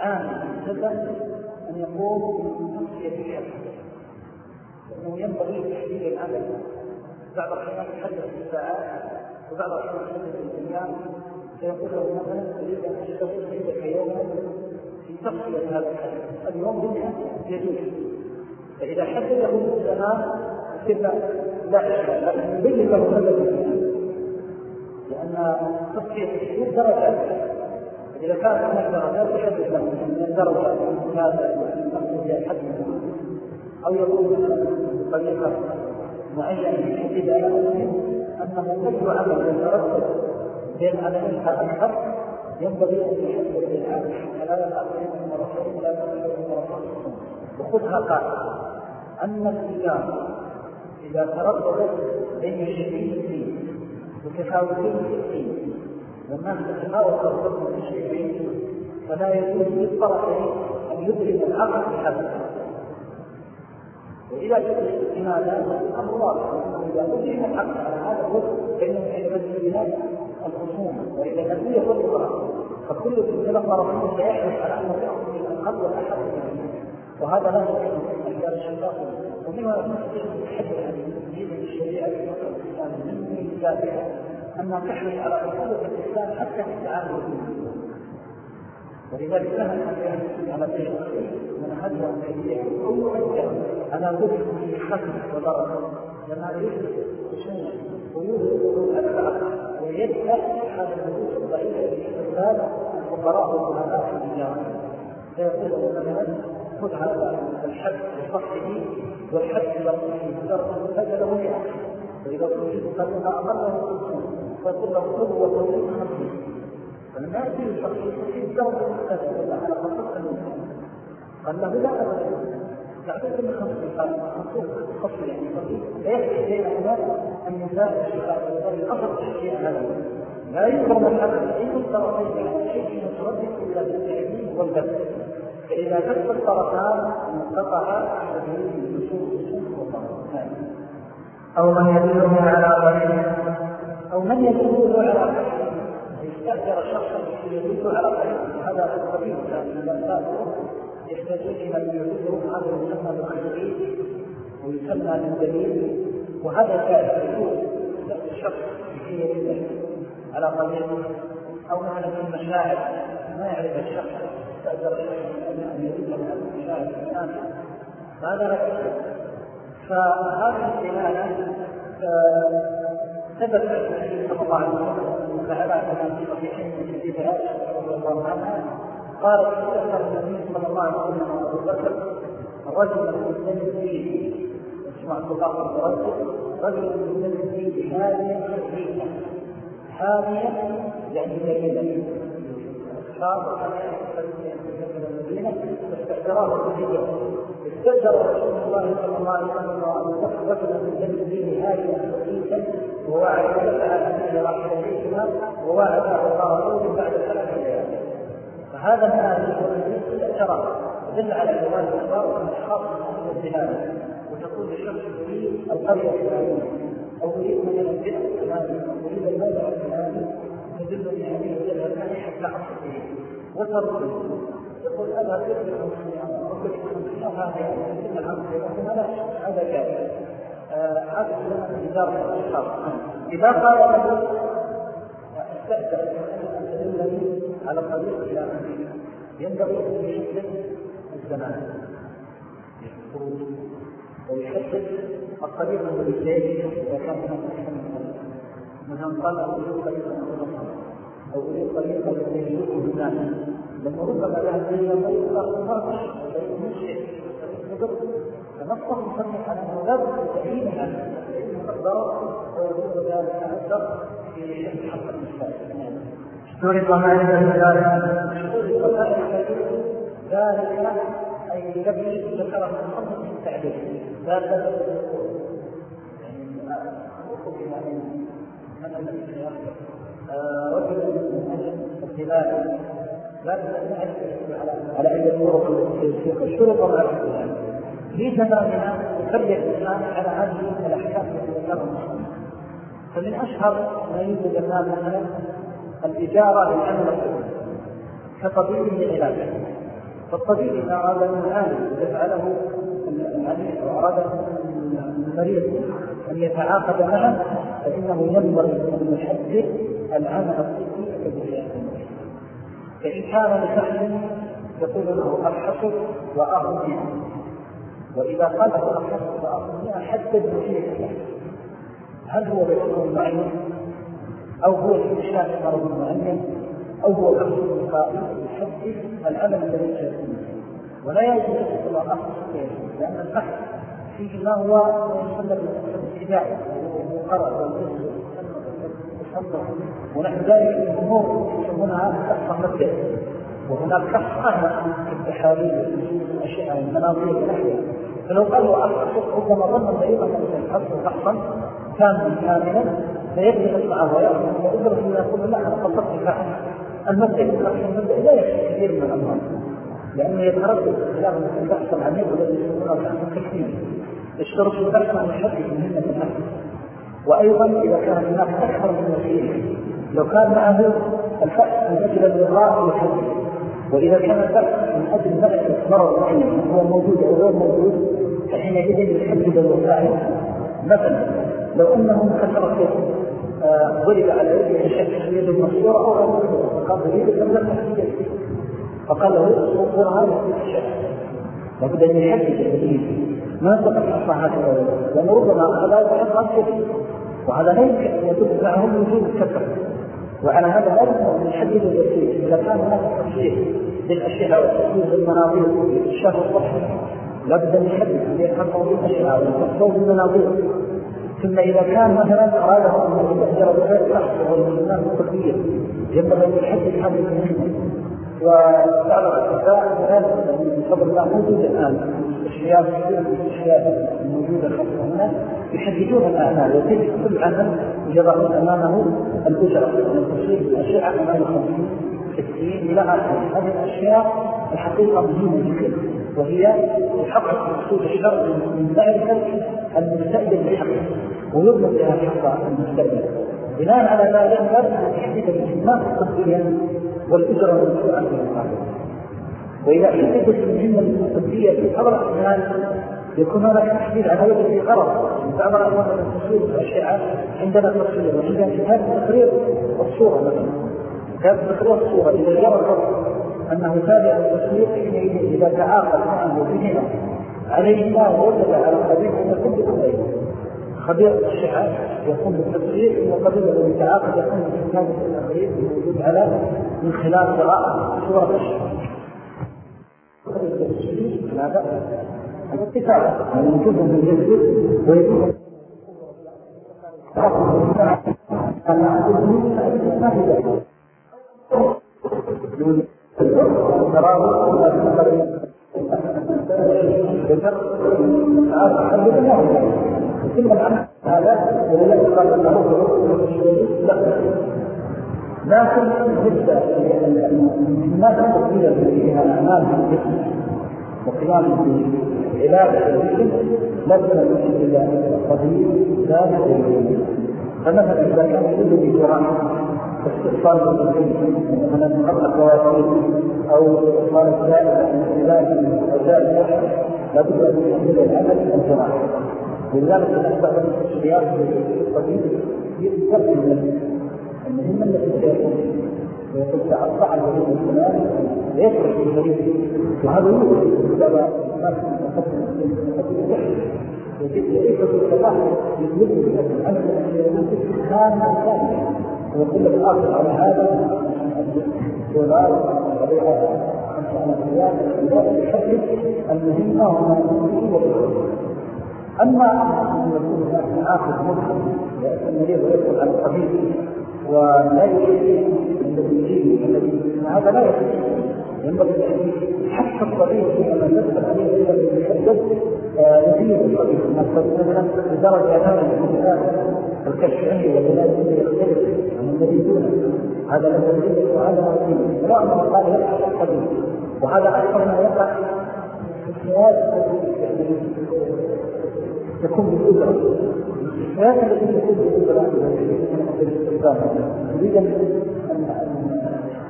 عام جدا أن يقوم بتصفية الحد لأنه ينبغي تحديد العمل بعض الأحيان يتحدث بالساعات وبعض الأحيان يتحدث بالأيام فيقول له مثلا أريد أن أشتغل عندك يوما في تصفية هذا الحد اليوم بالمئة يجوز فإذا حدده بالزمان يصير لا إشكال لكن يبين له لأن تصفية الشهور درجات. إذا كان هناك درجات يحدد له من الدرجة هذا نقصد حد أو يقول بطريقة معينة يحدد على أنه كل عمل يتردد بين عملين أكثر ينبغي أن يحدد بالعمل لا يقع بين مرتين ولا يقع بين مرتين وخذها قاعدة أن التجارة إذا ترددت بين شيئين متفاوتين في الدين والناس تتفاوت الحكم في شيئين فلا يجوز للطرفين أن يدرك العقل بحد وإذا كان لماذا؟ الأمر واضح. إذا أدرك العقل على هذا الوجه فانه سيبدل الخصوم واذا لم الطرف فكل من الطرفين سيحرص على أنه ياخذ من الاقل والاحق وهذا لا يمكن. يكون الشيطان ومما يتحدث عن الشريعه من ذاتها انها تحرص على قوه الاسلام حتى في التعامل به ولذلك كان على شيء منهجهم كبير كل حجه على وجه في ختم وضرر لما يوجد خشونه ويوجد أكثر ويدفع هذا النفوس الضعيفه باستقبال الفقراء والفقراء في التجاره فيقول مثلا خذ هذا الحد بصحه والحد بصحه هذا له 100 فإذا كنت فإن أقله خمسون فكل خذ وتوفيق خمسين فلما يأتي الشخص في درجة مختلفة على خطة قال له لا أبدا تعطيك من خمسين قال خمسون خمسين يعني خمسين فيكفي بينهما النساء الشقاء والرجل أصل الشيء هذا لا يكرم الحد أي الطرفين على شيء متردد إلا بالتعليم والبذل فإذا دخل الطرفان انقطع سبيل النصوص والطرف أو من يدله على طريق أو من يدله على طريق يستأجر شخصا يدله على طريق هذا الطبيب الأنفاس يحتاجون إلى من يدله هذا يسمى بالخليل ويسمى بالدليل. وهذا جائز يكون الشخص يده على طريق أو في المشاعر ما يعرف الشخص. هذا لا فهذه الدلالة ثبت النبي صلى الله عليه وسلم فعلى كما في صحيحين من عائشه رضي الله عنها قالت استغفر النبي صلى الله عليه وسلم أبو بكر رجلا من الدين اسمع الله بن رجل من الدين حاميا خفيفا حاميا يعني جميلا اصحاب المدينة فاستاجراه النبي استأجر رسول الله صلى الله عليه وسلم بكر رجلا من بني الدين هاديا خفيفا ووعد دفع أن راح إليهما ووعد وقال بعد ثلاث ليال فهذا من هذه استأجره دل على جواز الإخبار من أشخاص من الزهاد وتقول للشخص يريد القرية الفلانية أو يريد مثلا البيت الفلاني أو يريد الموضع الفلاني تدلني وجل الثاني حتى أصل به وترد يقول أنا أكثر أقول هذا هذا هذا جائز هذا إدارة الأشخاص إذا قال له استأذن على الطريق إلى ينبغي أن الزمان ويحدد الطريق الذي سيجري إذا كان هناك مثلا قال أريد طريقا أو أريد طريقا الذي يسوق الناس لأنه ربما ذهب إلى فرش أو طريق مشرك مضر فنص المصنف على أنه لا بد تعيين عنه الضرر ويكون ذلك أثر في حق المسائل اشترط معرفة ذلك اشترط ذلك أي الذي ذكره المصنف في التعليم ذلك يعني مثلا رجل من أجل الخلاف نعرف على اي طرق الشرط والاشياء في زماننا يفرق الانسان على هذه الاحكام التي ذكرها فمن اشهر ما يوجد الان مثلا الاجاره للعمل كطبيب للعلاج فالطبيب اذا اراد ان يعالج ويفعله العميل واراد المريض ان يتعاقد معه فإنه ينبغي أن يحدد العمل الطبي الذي فإن كان لشخص يقول له وأخذ مئة وإذا قال له وأخذ مئة حدد نتيجة هل هو بشر معين؟ أو هو استشفاء مرض معين؟ أو هو بحث وقائي يحدد العمل الذي سيكون ولا يجوز أن أخذ لأن البحث فيه ما هو يسمى الابتدائي والقرع والجسد ونحن ذلك من الأمور يسمونها كفه مبدا وهناك كفه اهمل في التحاليل والأشياء والمناظير ونحوها. فلو قالوا اخطا ربما ظن المريض ان الحصر بحثا كاملا كاملا فيبلغ معه ويأخذ ويدرك ان يقول لا أنا قصدت عن المبدا المبدا لا يكفي كثير من الامراض لأنه يتردد خلاف البحث العميق الذي يسمونه بحث تكفيري الشرط البحث عن يحدد مهمه البحث وأيضا إذا كان هناك أكثر من وسيله لو كان معه البحث من أجل الوقاء يحدد وإذا كان البحث من أجل معرفه مرض معين هو موجود أو غير موجود فحينئذ يحدد الوقايه مثلا لو أنه كسر كيف ضرب على يده شك يده مكسوره أو غير فقال ضريب لم يكن فقال له اصبر هذا الشك لابد أن يحدد ما تقص هكذا لأن ربما هذا يحق كثير وهذا لا يمكن أن يدل معه وجود الكفر وعلى هذا لا أن يحدد الوسيلة. إذا كان هناك تفسير للأشياء والتفسير للمناظير للشهر الصحي لابد أن يحدد أن يتحقق بالأشياء والتفسير بالمناظير ثم إذا كان مثلا أراد أن يتأجر بغير بحث وهو الإنسان الطبية ينبغي أن يحدد هذه المهمة. الله موجود الموجوده خاصه هنا يحددون الاعمال وتجد كل عمل يضعون امامه الاجره من تصوير الاشعه امام 50 60 إلى اخره هذه الاشياء الحقيقة مهمه جدا وهي تحقق مقصود الشرع من معرفه المستأجر بحقه ويضمن بها حق المستأجر بناء على ذلك ان تحديد المهمات الطبيه في المقابل وإذا حددت المهمه الطبيه في بعض الاحيان يكون هناك تحديد على وجه غرض. بعض الاحيان التصوير الاشعه عندنا تصوير وعندنا كتاب تقرير الصورة مثلا. كتاب تقرير الصورة إذا جرى الرفض أنه تابع للتصوير حينئذ إذا تعاقد معه بهما عليهما ووجد على قبيل أن كل كليه خبير الاشعه يقوم بالتفسير وقبيل الذي تعاقد يقوم بالكتابه الاخرين الموجود على من خلال قراءة صوره الاشعه لا بأس الاتفاق موجود من الجزء ويجوز أن أقول ما هي ذلك ثم هذا ولذلك قال إنه لكن للناس الكثيره التي فيها اعمال في الجسم وقيام بعلاج الجسم لازم ان يكون إلى الطبيب ذلك فمثلا إذا كان يوجد جراحه استئصال المسلمين مثلا قبل الكواتير أو استئصال الزائد من علاج أو زائد لابد أن يكون العمل الجراحي ولذلك من بعض التشريعات القديم يذكر المهمه التي سيكون ويقول تعطى الذين الفلان ويشرح المريض وهذا يوجد بسبب الناس يجب ليس الصلاح يجب العمل كان ثانيا ويقول لك اخر على هذا دولار عليها خمسة يحدد المهمة وما أما أن يكون هناك عاقد مدخل يأتي المريض ويدخل على الطبيب ولا يجيب الذي يجيب الذي هذا لا يجوز ينبغي حتى الطبيب حينما يدخل عليه إلى المحدد يزيد الطبيب مثلا بدرجه ثانية الكشف عندي والعلاج عندي يختلف عن الذي دونه. هذا له دليل وهذا دليل سواء ما قال يقع الطبيب وهذا أكثر ما يقع في الحياة يكون بالقدره هذا الذي يكون بالقدره يريد ان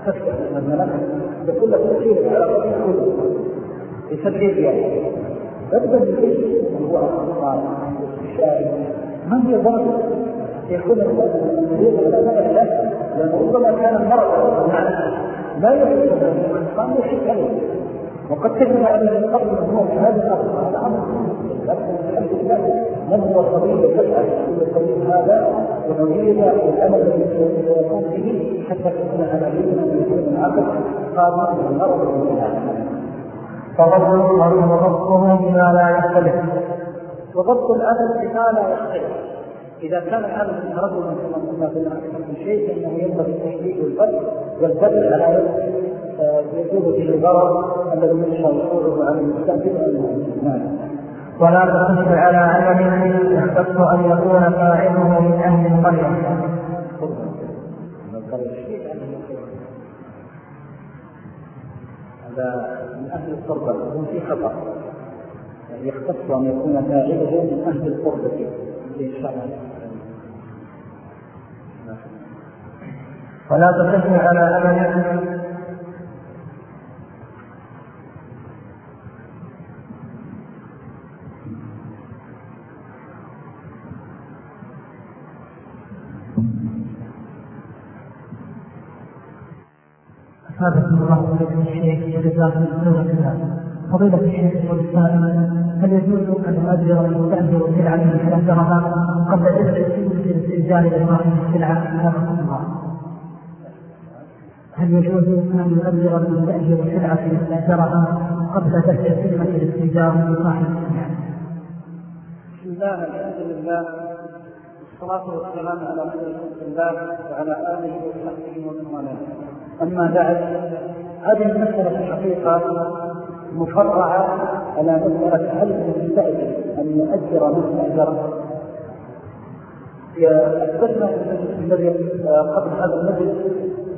تفتح الملك يقول لك تشير على قضيه كله لتدريب يعني يبدا بالشيء هو اخطاء الشاعر ما هي درجه يكون المريض على مدى الحياة لأنه ربما كان المرض لا يحس الانسان يحس عليه وقد تجد من قبل في هذا الأمر هذا أمر الحمد لله من هو الطبيب يسال كل الطبيب هذا ونريد الامل الذي سيكون به حتى تكون عمليه ويكون العقل قادما بالمرض والعلاج فضبط وضبطه بما لا يختلف. وضبط الامل بما لا يختلف. إذا كان الامل رجل كما قلنا في شيء فإنه ينبغي التشديد والبذل والبذل على يد به الغرض الذي يخشى وقوعه على المستقبل ولا تخش على عمل يختص أن يكون فاعله من أهل القرية. هذا من أهل القربة هم في خطأ. يختص أن يكون فاعله من أهل القربة إن شاء الله. ولا تصح على عمل أثابكم الله فضيلة الشيخ وجزاكم الله خيرا. فضيلة الشيخ يقول السائل هل يجوز أن يؤجر المستأجر سلعة استأجرها قبل دفع قيمة الاستئجار لصاحب السلعة أثابكم الله هل يجوز أن يؤجر المستأجر سلعة استأجرها قبل دفع قيمة الاستئجار لصاحب السلعة؟ بسم الله الحمد لله والصلاة والسلام على رسول الله وعلى آله وصحبه ومن والاه. أما بعد هذه المسألة في الحقيقة مفرعة على مسألة هل المستأجر أن يؤجر مستأجرا أثبتنا في قبل هذا المجلس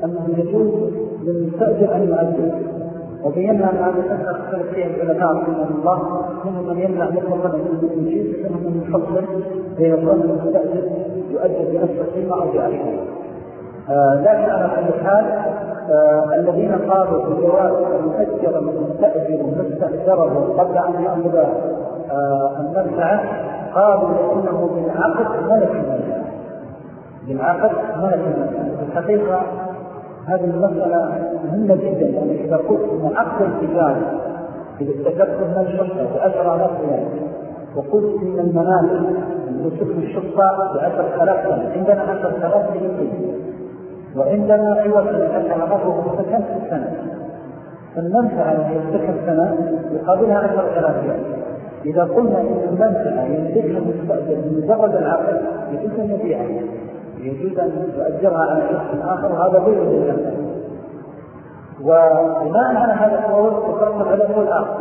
أنه يجوز للمستأجر أن يؤجر. وبينا أن هذه المسألة اختلف فيها العلماء رحمه الله. منهم من يمنع مطلقا من الجنس ومنهم من يفضل بين المستأجر يؤجر بنفس القيمة أو آه، لكن على كل حال الذين قالوا بجواز أن يؤجر المستاجر مستاجره قبل أن يأخذ آه المنفعه قالوا لأنه بالعقد ملك المنفعه بالعقد ملك المنفعه في الحقيقة هذه المسألة مهمة جدا يعني إذا قلت إن عقد التجارة اذا استجبت من الشرطة بعشر آلاف ريال وقلت إن المنازل بسكن الشرطة بعشر آلاف عندنا عشر آلاف ريال. وعندنا عوض أن عرضه سكن في السنة. فالمنفعة التي يمسكها السنة يقابلها آلاف ريال إذا قلنا إن المنفعة يمسكها المستأجر بمجرد العقد يجوز أن يبيعها يجوز أن يؤجرها على شخص آخر وهذا غير للمنفعة وبناء على هذا القول على القول الآخر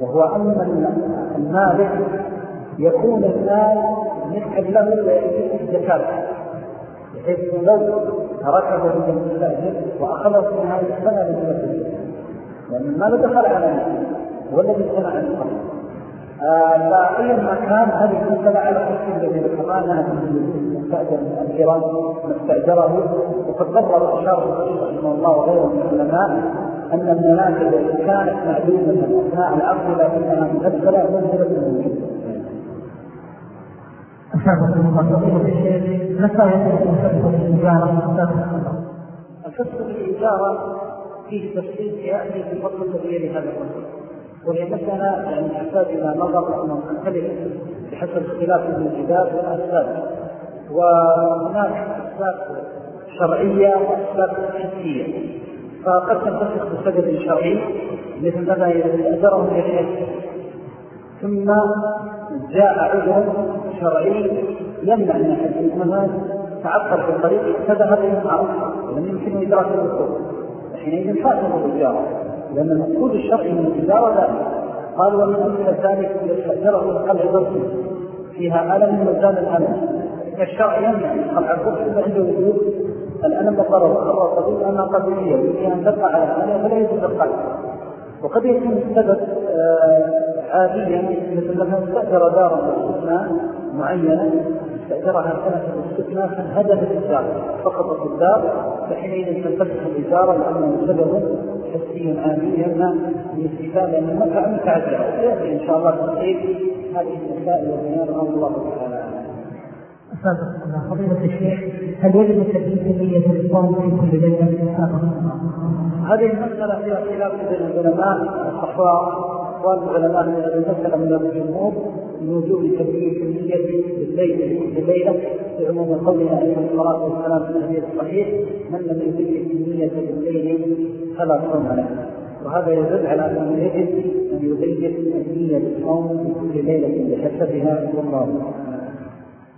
وهو أن المالك يكون المال ملكا له ويجب الزكاة. بحيث لو تركه من المستاجر وأخذه في هذه السنة لم يكن لأن المال دخل على نفسه هو الذي صنع القرض آه، فأي مكان هذه المسألة على التفصيل الذي ذكرناه أنها مستأجر الكرام مستأجره. وقد قرر أشار رحمه الله وغيره من العلماء أن المنازل كانت معدومة أثناء العقد لكنها مبدلة منزلة الموجود أسابق الله. فضيلة الشيخ متى يكون الفسق بالإجارة الفسق بالإجارة فيه تفصيل سيأتي في الذي يلي هذا الفصل وهي مسألة يعني تحتاج إلى نظر مختلف بحسب اختلاف الجدال والأسباب وهناك أسباب شرعية وأسباب حسية. فقد تنفسخ بسبب شرعي مثل ماذا يأذره للشيخ ثم جاء عذر شرعي يمنع من حد مثلا تعطل في الطريق فذهب إلى المعروف ولم يمكن ادراك الوقوف حينئذ فاته الإجارة لأن المقصود الشرعي من الإجارة ذلك. قال ومن مثل ذلك يستأجره القلع ضرب فيها ألم وزال الألم. الشرع يمنع من قلع الضرب إلا عند وجود الألم والضرر والضرر الطبيب أنها قضية يمكن أن تبقى على الألم فلا يجوز القلع وقد يكون السبب عاديا مثل مثلا استأجر دارا باستثناء معينة استأجرها سنة الاستثناء فانهدمت الدار فقطت الدار فحينئذ تنفتح الإدارة لأنه سبب حسي يمنع من استفادة لأن المنفعة متعذرة ويأتي إن شاء الله تفصيل هذه المسائل وبيانها الله تعالى أستاذ فضيلة الشيخ هل يجب نية الإسلام في كل ليلة هذه المسألة فيها خلاف بين العلماء الصحراء أقوال العلماء من المسألة من الجمهور من وجوب تبيين النية بالليل بالليلة بعموم قولنا عليه الصلاة والسلام في الحديث الصحيح من لم يبيت النية بالليل فلا صوم له. وهذا يدل على أنه يجب أن يبيت النية بالصوم في كل ليلة بحسبها والله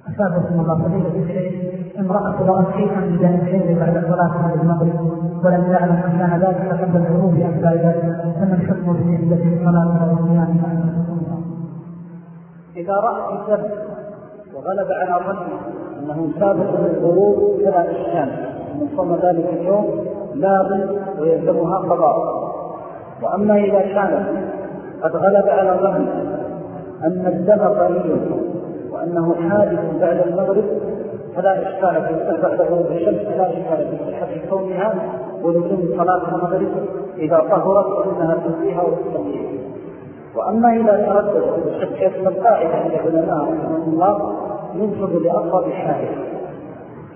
أفادكم الله فضيلة الشيخ. امرأة رأت شيئا من الخير بعد صلاة المغرب ولم يعلم أن كان ذلك قبل الغروب أم بعد فما الحكم بالنسبة للصلاة وصيامها إذا رأت الدم وغلب على ظنه أنه سابق للغروب فلا إشكال. من صم ذلك اليوم لا بد ويلزمها قضاء. وأما إذا كانت قد غلب على ظنه أن الدم قليل وأنه حادث بعد المغرب فلا إشكال في بعد غروب الشمس فلا إشكال في صحة كونها ولزوم صلاة المغرب إذا طهرت فإنها تنفيها وتصليها وأما إذا تردد الشك فالقاعدة عند العلماء رحمه الله ينصب لأقرب حاجة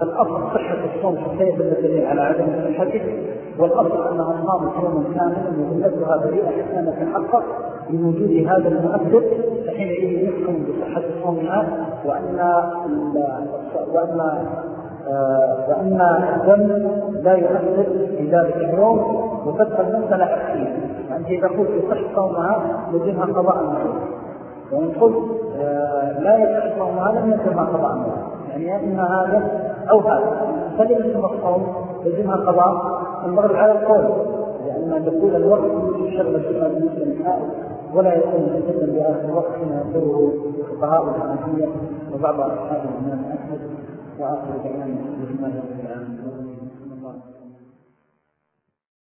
فالأصل صحة الصوم حتى يدل الدليل على عدم صحته والأصل أنها صامت يوما كاملا وذلتها بريئة حتى نتحقق بوجود هذا المؤثر فحينئذ يحكم بصحة صومها وأن وأن آه، وأن الدم لا يؤثر في ذلك اليوم وتبقى المسألة عكسية يعني إذا قلت يصح صومها لزمها قضاء المعروف وإن قلت آه، لا يصح صومها لم يلزمها قضاء المعروف يعني إما هذا أو هذا. فليلزم الصوم لزمها قضاء المغرب على القول لأن دخول الوقت يوجد شغل بالنسبة للحائط ولا يكون مجدا بآخر الوقت كما يقوله فقهاء الحنفية وبعض أصحاب الإمام أحمد وآخر الله الرحمن الرحيم